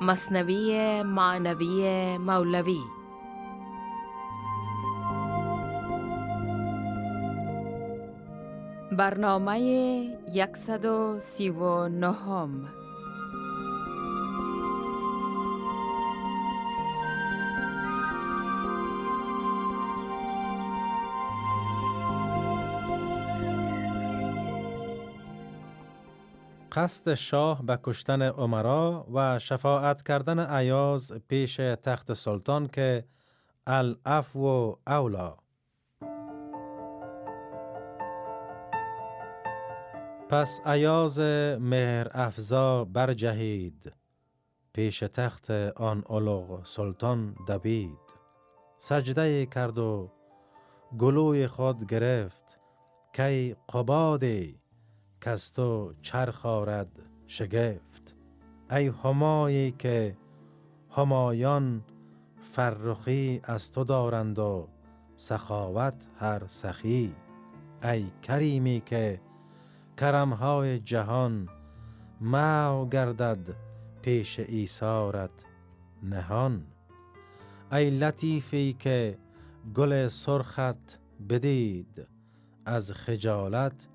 مصنوی معنوی مولوی. برنامه 139 قصد شاه به کشتن عمرا و شفاعت کردن عیاز پیش تخت سلطان که الافو اولا پس عیاز مهر افزا برجهید پیش تخت آن اولوغ سلطان دبید. سجده کرد و گلوی خود گرفت کی قبادی کز تو چرخ آرد شگفت. ای همایی که همایان فرخی از تو دارند و سخاوت هر سخی. ای کریمی که کرمهای جهان مو گردد پیش ایثارت نهان. ای لطیفی که گل سرخت بدید از خجالت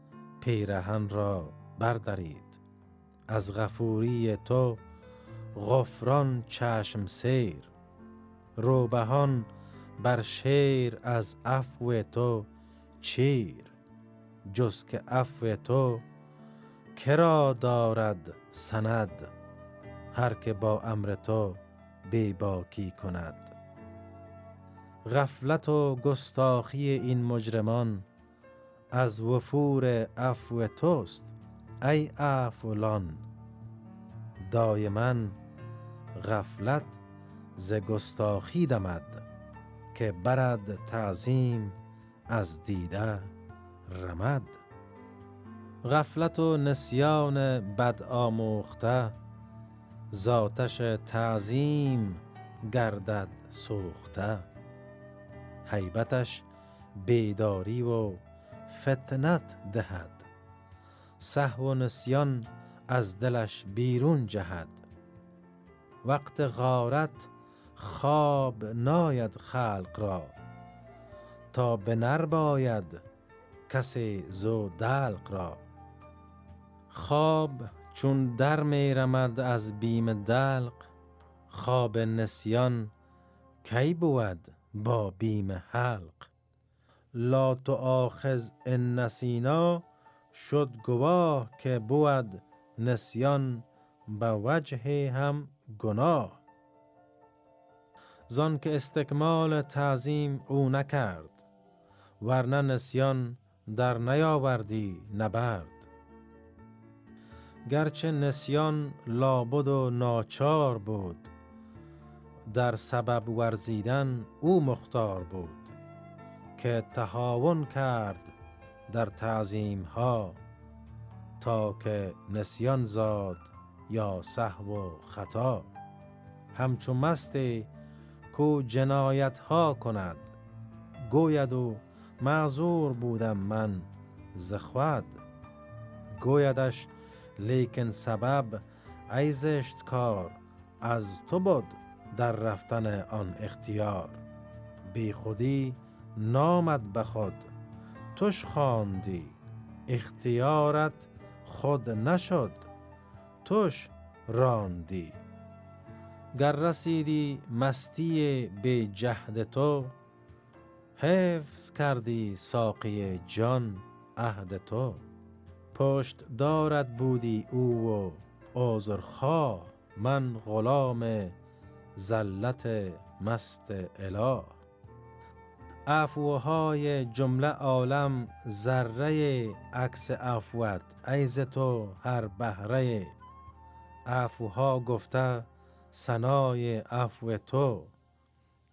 پیرهن را بردارید از غفوری تو غفران چشم سیر. روبهان بر شیر از عفو تو چیر. جز که عفو تو کرا دارد سند. هر که با امر تو بیباکی کند. غفلت و گستاخی این مجرمان از وفور عفو توست ای عفولان دایما غفلت ز گستاخی دمد که برد تعظیم از دیده رمد. غفلت و نسیان بد آموخته ذاتش تعظیم گردد سوخته. حیبتش بیداری و فتنت دهد. سهو و نسیان از دلش بیرون جهد. وقت غارت خواب ناید خلق را. تا به نر باید کسی زو دلق را. خواب چون در می رمد از بیم دلق خواب نسیان کی بود با بیم حلق؟ لا آخذ ان نسینا شد گواه که بود نسیان به وجه هم گناه. زان که استکمال تعظیم او نکرد ورنه نسیان در نیاوردی نبرد. گرچه نسیان لابد و ناچار بود در سبب ورزیدن او مختار بود. که تهاون کرد در تعظیم ها تا که نسیان زاد یا سهو و خطا. همچو مستی کو جنایت ها کند گوید و معذور بودم من زخواد گویدش لیکن سبب ای زشت کار از تو بود در رفتن آن اختیار. بی خودی نامد به خود توش خواندی اختیارت خود نشد. توش راندی. گر رسیدی مستی به جهد تو حفظ کردی ساقی جان عهد تو. پشت دارد بودی او و عذرخواه من غلام زلت مست اله. افوهای جمله عالم ذره عکس افوت ای ز تو هر بهره. عفوها گفته ثنای عفو تو.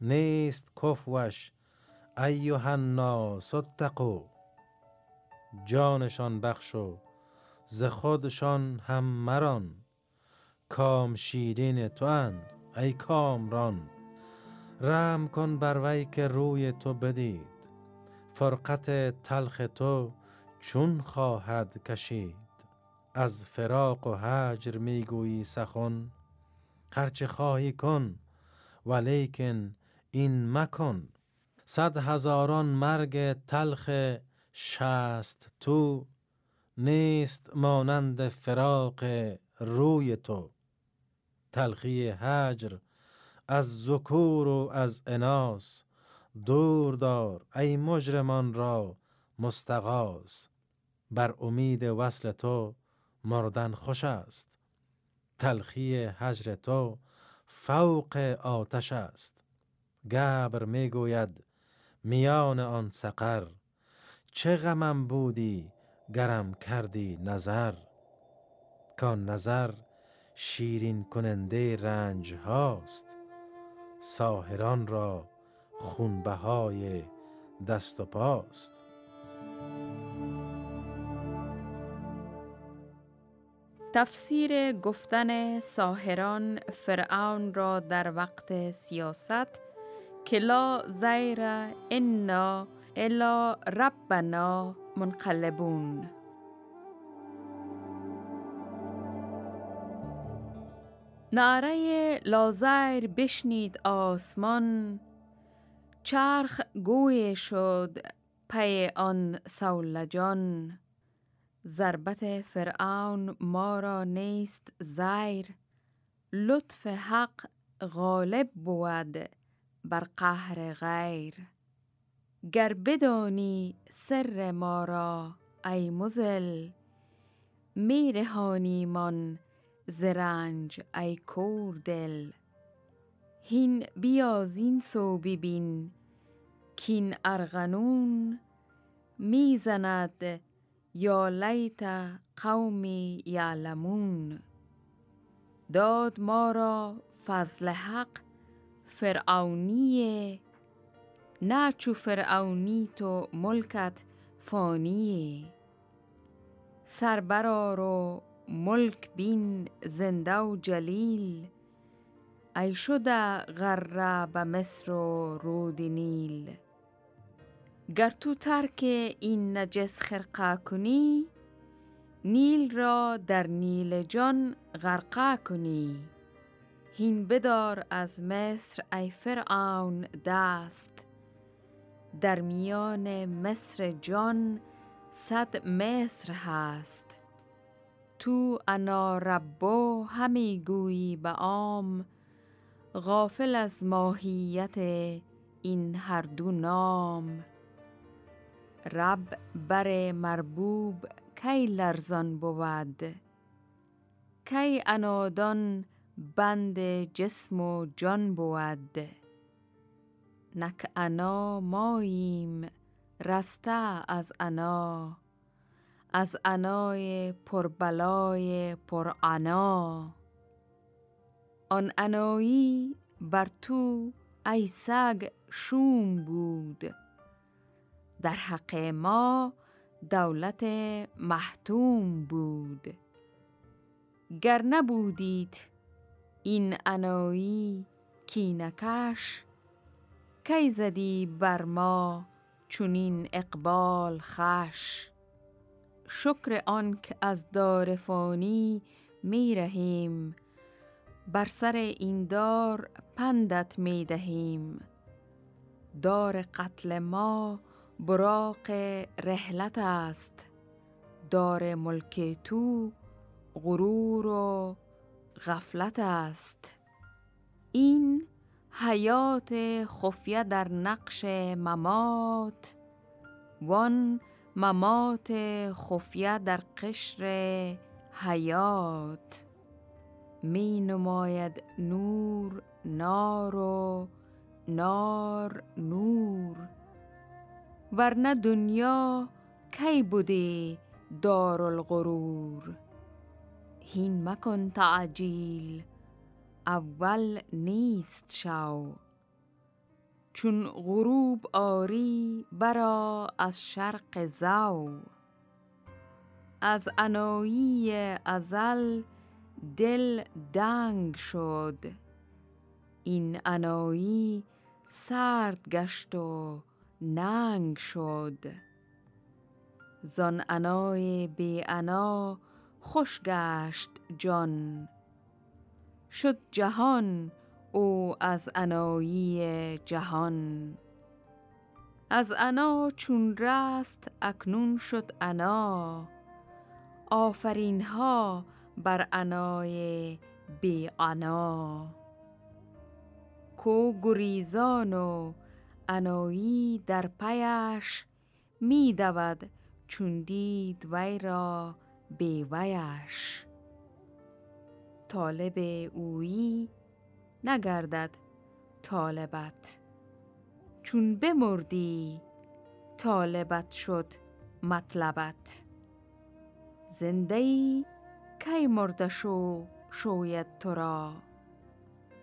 نیست کفوش ایها الناس اتقوا جانشان بخش و ز خودشان هم مران. کام شیرین تو اند ای کامران. رحم کن بر وی که روی تو بدید. فرقت تلخ تو چون خواهد کشید. از فراق و هجر می‌گویی سخن. هرچه خواهی کن ولیکن این مکن. صد هزاران مرگ تلخ شست تو نیست مانند فراق روی تو. تلخی هجر از ذکور و از اناس دور دار ای مجرمان را مستغاث. بر امید وصل تو مردن خوش است. تلخی هجر تو فوق آتش است. گبر می‌گوید میان آن سقر چه غمم بودی گرم کردی نظر. کان نظر شیرین کننده رنج هاست. ساهران را خونبهای دست و پاست. تفسیر گفتن ساهران فرعون را در وقت سیاست که لا زیر انا الا ربنا منقلبون. نعره لازیر بشنید آسمان. چرخ گوی شد پی آن سولجان. ضربت فرعون ما را نیست زیر. لطف حق غالب بود بر قهر غیر. گر بدانی سر ما را ای مزل می زرنج ای کور دل. هین بیا زین ببین کین ارغنون می‌زند یا لیت قومی یعلمون. داد ما را فضل حق فرعونیه نه چو فرعونی تو ملکت فانیه سربرار و ملک بین زنده و جلیل ای شده غره به مصر و رود نیل. گر تو ترک این نجس خرقه کنی نیل را در نیل جان غرقه کنی. هین بدار از مصر ای فرعون دست. در میان مصر جان صد مصر هست. تو انا ربو همی گویی به عام. غافل از ماهیت این هر دو نام. رب بر مربوب کی لرزان بود؟ کی انادان بند جسم و جان بود؟ نک انا ماییم رسته از انا. از انای پربلای پرانا آن انایی بر تو ای سگ شوم بود. در حق ما دولت محتوم بود. گر نبودید این انایی کینکش کی زدی بر ما چونین اقبال خش؟ شکر آنک از دار فانی می رهیم. بر سر این دار پندت می دهیم. دار قتل ما براق رحلت است. دار ملک تو غرور و غفلت است. این حیات خفیه در نقش ممات. وان ممات خفیه در قشر حیات. می نماید نور نار و نار نور. ورنه دنیا کی بوده دارالغرور؟ هین مکن تعجیل اول نیست شو چون غروب آری برا از شرق زو از انایی ازل دل دنگ شد. این انایی سرد گشت و ننگ شد. زان انای بی انا خوش گشت جان. شد جهان او از انایی جهان. از انا چون رست اکنون شد انا. آفرین ها بر انای بی انا. کو گریزان و انایی در پیش می دود چون دید وی را بی ویش. طالب اویی نگردد طالبت. چون بمردی طالبت شد مطلبت. زنده ای کی مرده شو شوید تو را؟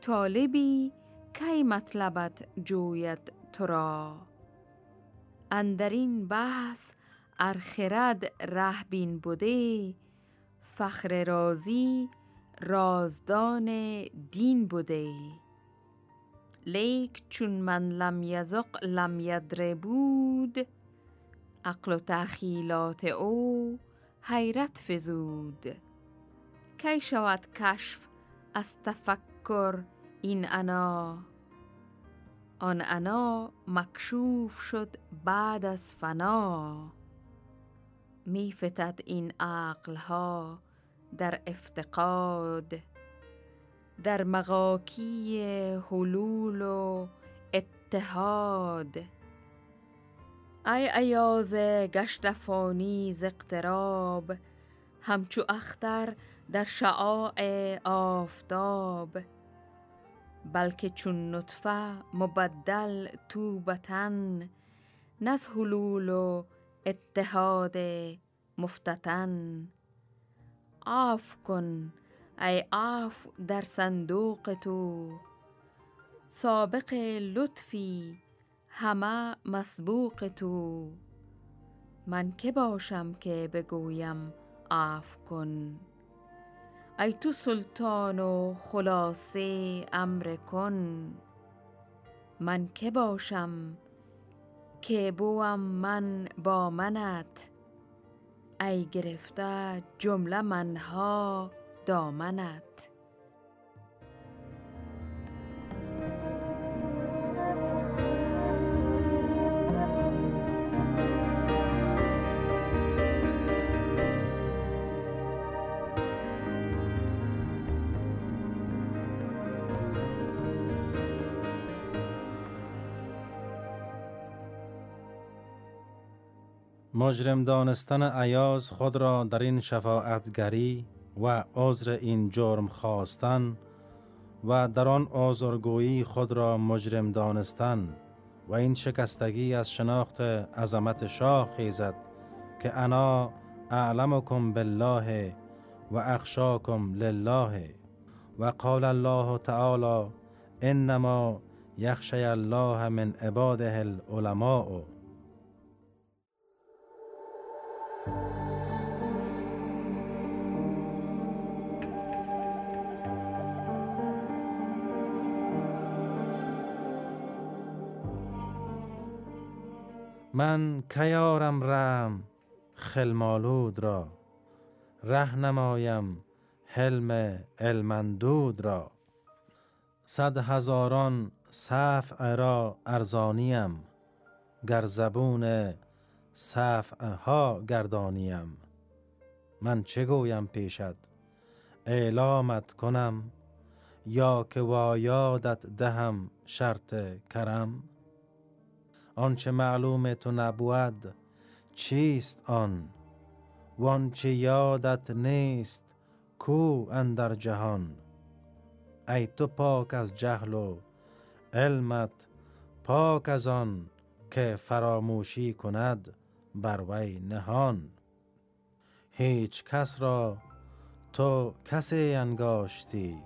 طالبی کی مطلبت جوید تو را؟ اندرین بحث ارخرد ره بین بوده فخر رازی رازدان دین بوده لیک چون من لم یزق لم یدره بود عقل و تخیلات او حیرت فزود. کی شود کشف از تفکر این انا؟ آن انا مکشوف شد بعد از فنا. می فتد این عقلها در افتقاد در مغاکی حلول و اتحاد. ای ایاز گشت فانی ز اقتراب همچو اختر در شعاع آفتاب. بلکه چون نطفه مبدل تو به تن نز حلول و اتحاد مفتتن عفو کن ای عفو در صندوق تو. سابق لطفی همه مسبوق تو. من که باشم که بگویم آف کن؟ ای تو سلطان و خلاصه امر کن. من که باشم که بوم من با منت؟ ای گرفته جمله منها دامنت. مجرم دانستن عیاز خود را در این شفاعتگری و عذر این جرم خواستن و در آن آزرگویی خود را مجرم دانستن و این شکستگی از شناخت عظمت شاه خیزد که انا اعلمکم بالله و اخشاکم لله و قال الله تعالی انما یخشی الله من عباده العلماء. من کیارم رم خلمالود را. ره نمایم حلم علمندود را. صد هزاران صفع را ارزانیم گر زبون صفع ها گردانیم. من چه گویم پیشد اعلامت کنم یا که وایادت دهم شرط کرم؟ آنچه معلوم تو نبود چیست آن؟ وانچه یادت نیست کو اندر جهان؟ ای تو پاک از جهل و علمت پاک از آن که فراموشی کند بر وی نهان. هیچ کس را تو کسی انگاشتی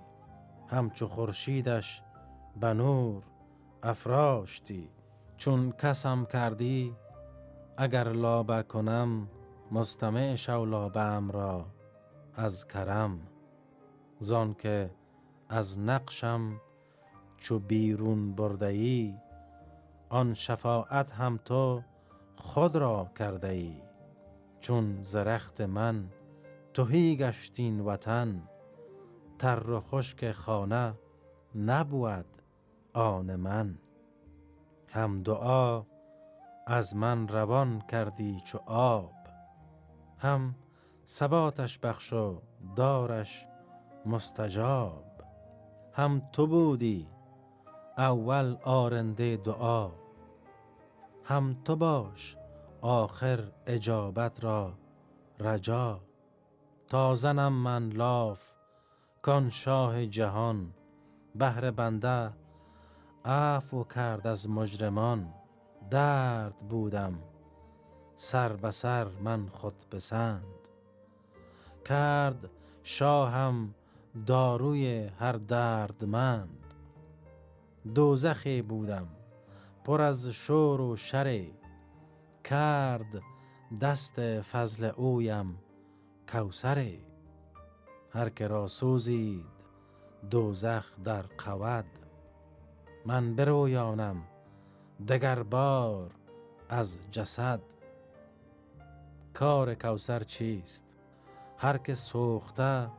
همچو خورشیدش به نور افراشتی. چون کسم کردی اگر لابه کنم مستمع شو لابم را از کرم. زان که از نقشم چو بیرون برده ای آن شفاعت هم تو خود را کرده ای چون زرخت من توهی گشتین وطن تر و خشک خانه نبود آن من. هم دعا از من روان کردی چو آب. هم ثباتش بخش و دارش مستجاب. هم تو بودی اول آرنده دعا. هم تو باش آخر اجابت را رجا. تا زنم من لاف کان شاه جهان بهر بنده عفو کرد از مجرمان. درد بودم. سر به سر من خود پسند کرد شاهم داروی هر دردمند. دوزخی بودم. پر از شور و شر کرد دست فضل اویم. کوسر هر که را سوزید دوزخ در قود. من برویانم دگر بار از جسد. کار کوسر چیست؟ هر که سوخته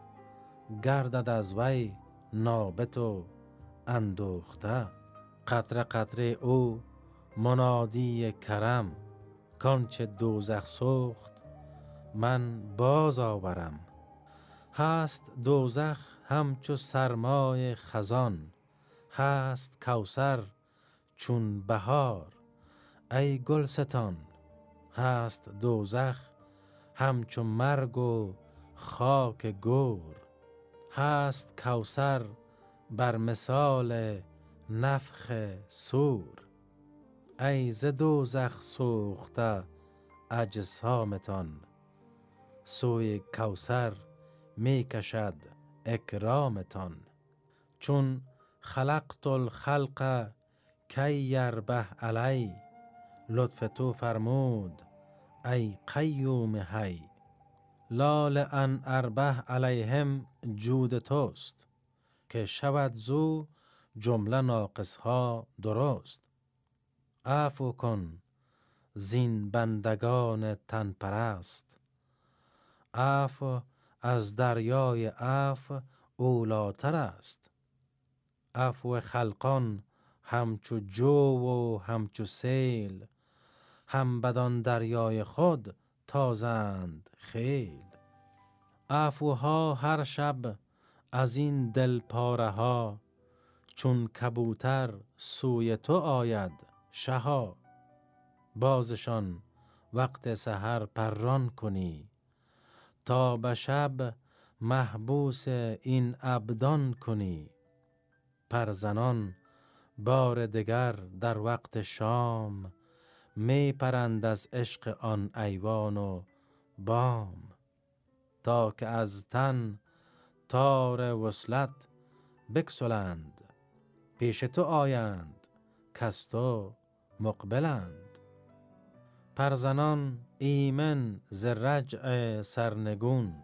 گردد از وی نابت و اندوخته. قطره قطره او منادی کرم کانچه دوزخ سوخت من باز آورم. هست دوزخ همچو سرمای خزان. هست کوسر چون بهار. ای گلستان هست دوزخ همچو مرگ و خاک گور. هست کوسر بر مثال نفخ سور. ای ز دوزخ سوخته اجسامتان. سوی کوسر می کشد اکرامتان. چون خلقت الخلق کی یربه علی؟ لطف تو فرمود ای قیوم هی لال ان اربه علیهم جود توست که شود زو جمله ناقص ها درست. عفو کن زین بندگان تن پرست عفو از دریای عفو اولاتر است عفو خلقان همچو جو و همچو سیل. هم بدان دریای خود تازند خیل. عفوها هر شب از این دل پاره ها چون کبوتر سوی تو آید شها. بازشان وقت سحر پران کنی تا به شب محبوس این ابدان کنی. پرزنان بار دگر در وقت شام می پرند از عشق آن ایوان و بام. تا که از تن تار وصلت بکسلند پیش تو آیند کس تو مقبلند. پرزنان ایمن ز رجع سرنگون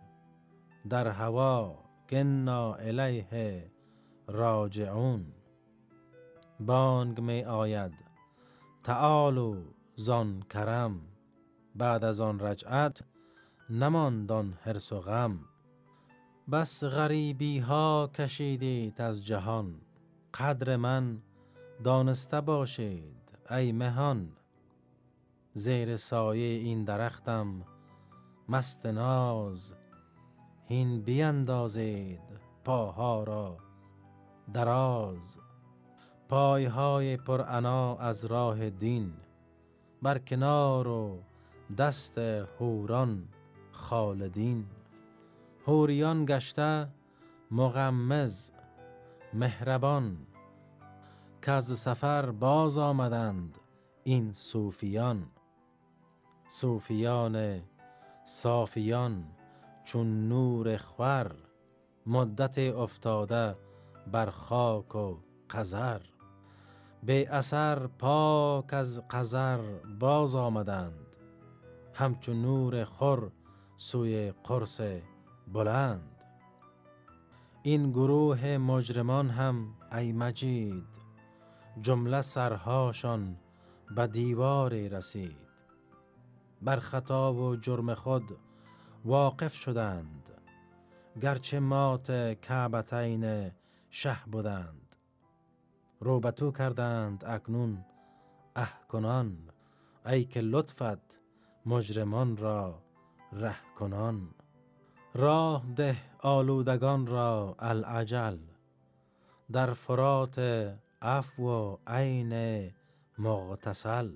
در هوا گنا الیه راجعون. بانگ می آید. تعالو زان کرم. بعد از آن رجعت نماندان حرس و غم. بس غریبی ها کشیدید از جهان. قدر من دانسته باشید ای مهان. زیر سایه این درختم مست ناز. هین بیندازید پاها را. دراز. پایهای پر انا از راه دین بر کنار و دست هوران خالدین. هوریان گشته مغمز مهربان. که از سفر باز آمدند این صوفیان. صوفیان صافیان چون نور خور مدت افتاده بر خاک و قذر. به اثر پاک از قذر باز آمدند. همچون نور خور سوی قرص بلند. این گروه مجرمان هم ای مجید جمله سرهاشان به دیواری رسید. بر خطا و جرم خود واقف شدند. گرچه مات کعبتین شه بودند. روبتو کردند اکنون. اه کنان ای که لطفت مجرمان را ره کنان. راه ده آلودگان را العجل. در فرات عفو و عین مغتسل.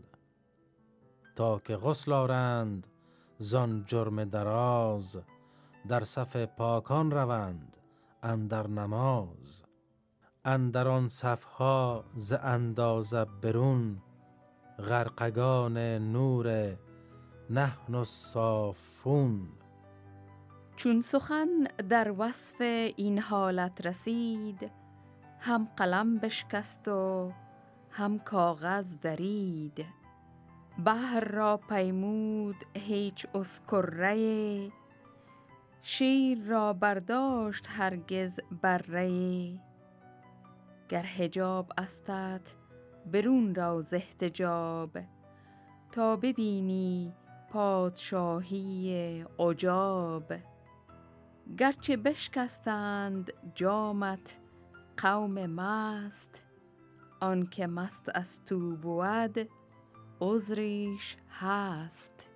تا که غسل آرند زان جرم دراز در صف پاکان روند اندر نماز. اندر آن صفها ز اندازه برون غرقگان نور نحن الصافون. چون سخن در وصف این حالت رسید هم قلم بشکست و هم کاغذ درید. بحر را پیمود هیچ اسکره شیر را برداشت هرگز بره. گر حجاب استت برون را ز احتجاب. تا ببینی پادشاهی عجاب. گرچه بشکستند جامت قوم مست آنکه مست از تو بود عذریش هست.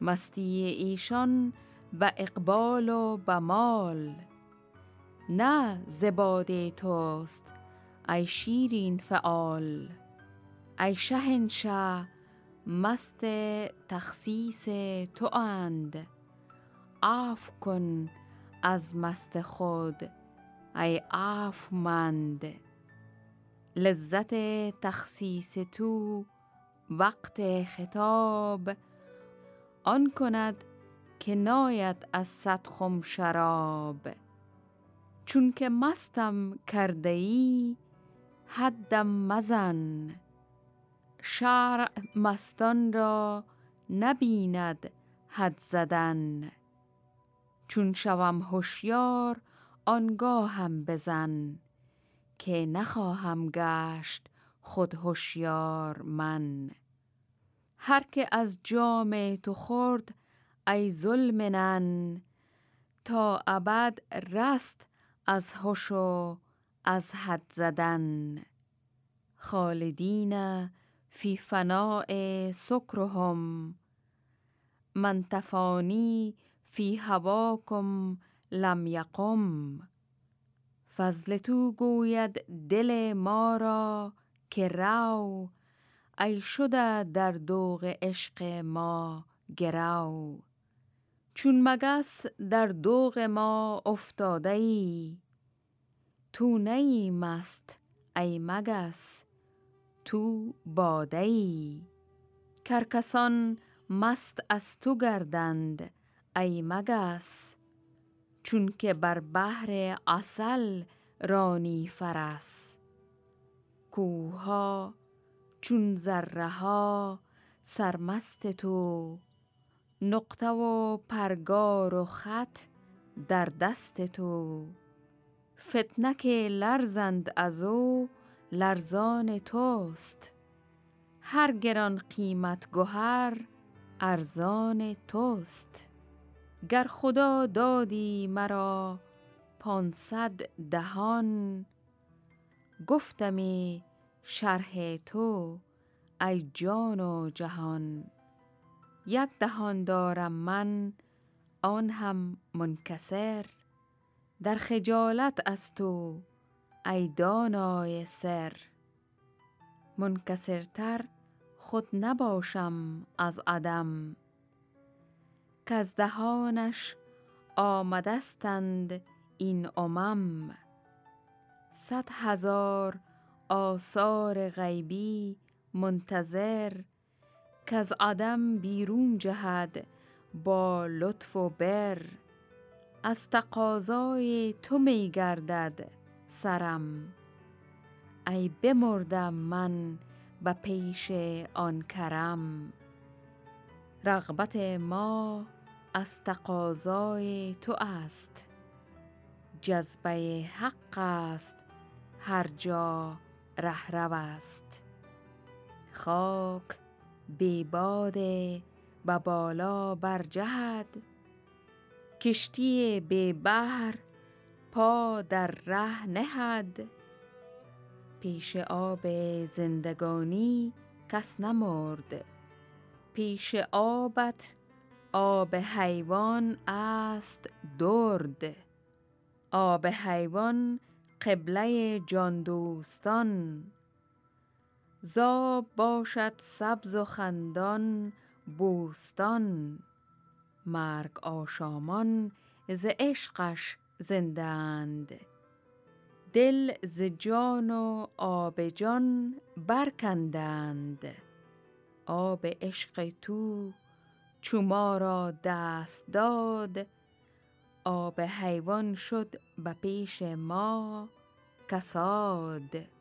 مستی ایشان به اقبال و به مال نه زباده توست ای شیرین فعال. ای شهنشه مست تخصیص تو اند. عفو کن از مست خود ای عفو مند. لذت تخصیص تو وقت خطاب. آن کند که ناید از صد خم شراب. چون که مستم کرده ای حدم مزن. شرع مستان را نبیند حد زدن. چون شوم هوشیار آنگاهم بزن. که نخواهم گشت خود هوشیار من. هر که از جام تو خورد ای ظلمنن تا ابد رست از هوش و از حد زدن. خالدین فی فناء سکرهم. من تفانی فی هواکم لم یقم. فضل تو گوید دل ما را که رو ای شده در دوغ عشق ما گرو چون مگس در دوغ ما افتاده ای تو نیی مست ای مگس تو باده ای کرکسان مست از تو گردند ای مگس چون که بر بحر اصل رانی فرس. کوها چون ذره ها سرمست تو نقطه و پرگار و خط در دست تو. فتنک لرزند از او لرزان توست. هر گران قیمت گهر ارزان توست. گر خدا دادی مرا پانصد دهان گفتمی شرح تو ای جان و جهان. یک دهان دارم من آن هم منکسر. در خجالت از تو ای دانای سر. منکسرتر خود نباشم از عدم. کز دهانش آمدستند این امم. صد هزار آثار غیبی منتظر. کز عدم بیرون جهد با لطف و بر از تقاضای تو می گردد سرم. ای بمردم من به پیش آن کرم. رغبت ما از تقاضای تو است. جذبه حق است هر جا رهرو است. خاک بی باد به بالا برجهد. کشتی به بحر پا در ره نهد. پیش آب زندگانی کس نمرد. پیش آبت آب حیوان است درد. آب حیوان قبله جان دوستان. زاب باشد سبز و خندان بوستان. مرگ آشامان ز عشقش زندند دل ز جان و آب جان برکندند آب عشق تو چو ما را دست داد. آب حیوان شد به پیش ما کساد.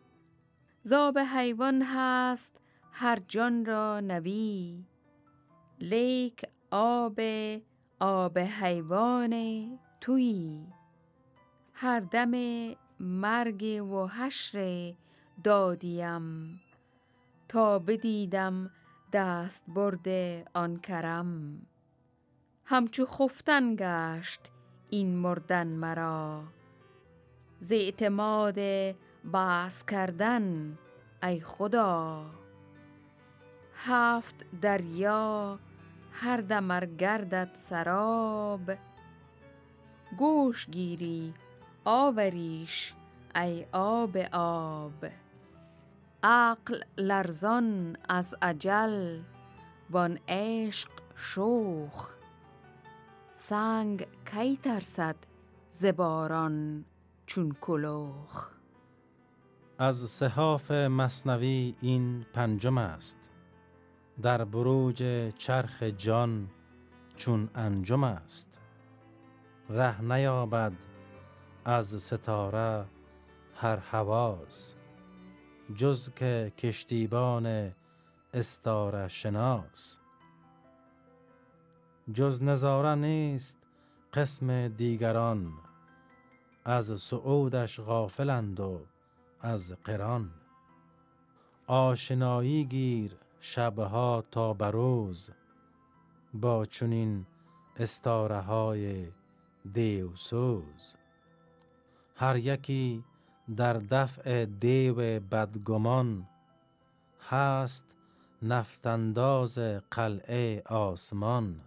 زاب حیوان هست هر جان را نوی. لیک آب آب حیوان توی. هر دم مرگ و حشر دادیم. تا بدیدم دست برده آن کرم. همچو خفتن گشت این مردن مرا. ز اعتماد بس کردن ای خدا. هفت دریا هر دمر گردد سراب. گوش گیری آوریش ای آب آب. عقل لرزان از اجل وان عشق شوخ. سنگ کی ترسد ز باران چون کلوخ. از صحاف مصنوی این پنجم است. در بروج چرخ جان چون انجم است. ره نیابد از ستاره هر حواس. جز که کشتیبان استاره شناس. جز نظاره نیست قسم دیگران. از سعودش غافلند و از قران آشنایی گیر شبها تا بروز با چنین استاره های دیوسوز. هر یکی در دفع دیو بدگمان هست نفتنداز قلعه آسمان.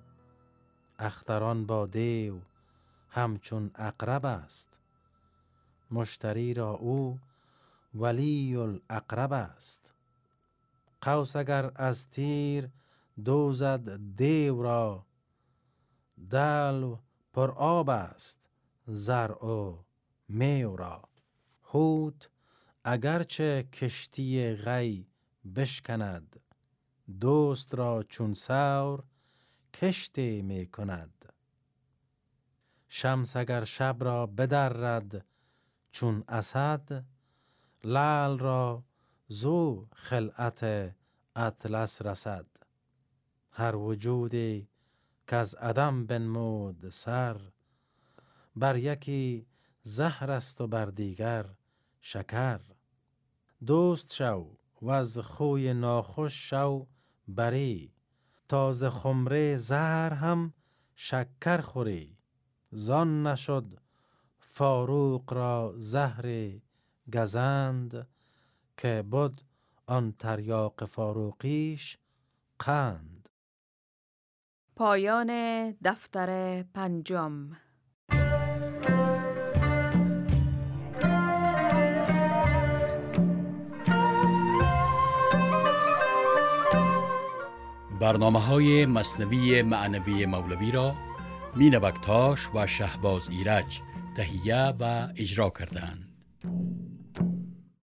اختران با دیو همچون اقرب است. مشتری را او ولی الاقرب است. قوس اگر از تیر دوزد دیو را دل پر آب است زرع و میو را. هوت اگرچه کشتی غی بشکند دوست را چون سور کشتی می کند. شمس اگر شب را بدرد چون اسد لعل را زو خلعت اطلس رسد. هر وجودی که از عدم بنمود سر بر یکی زهر است و بر دیگر شکر. دوست شو و از خوی ناخوش شو بری تاز خمره زهر هم شکر خوری. زان نشد فاروق را زهر گزند که بود آن تریاق فاروقیش قند پایان دفتر پنجم برنامه های مصنوی معنوی مولوی را مینوکتاش و شهباز ایرج تهیه و اجرا کردند.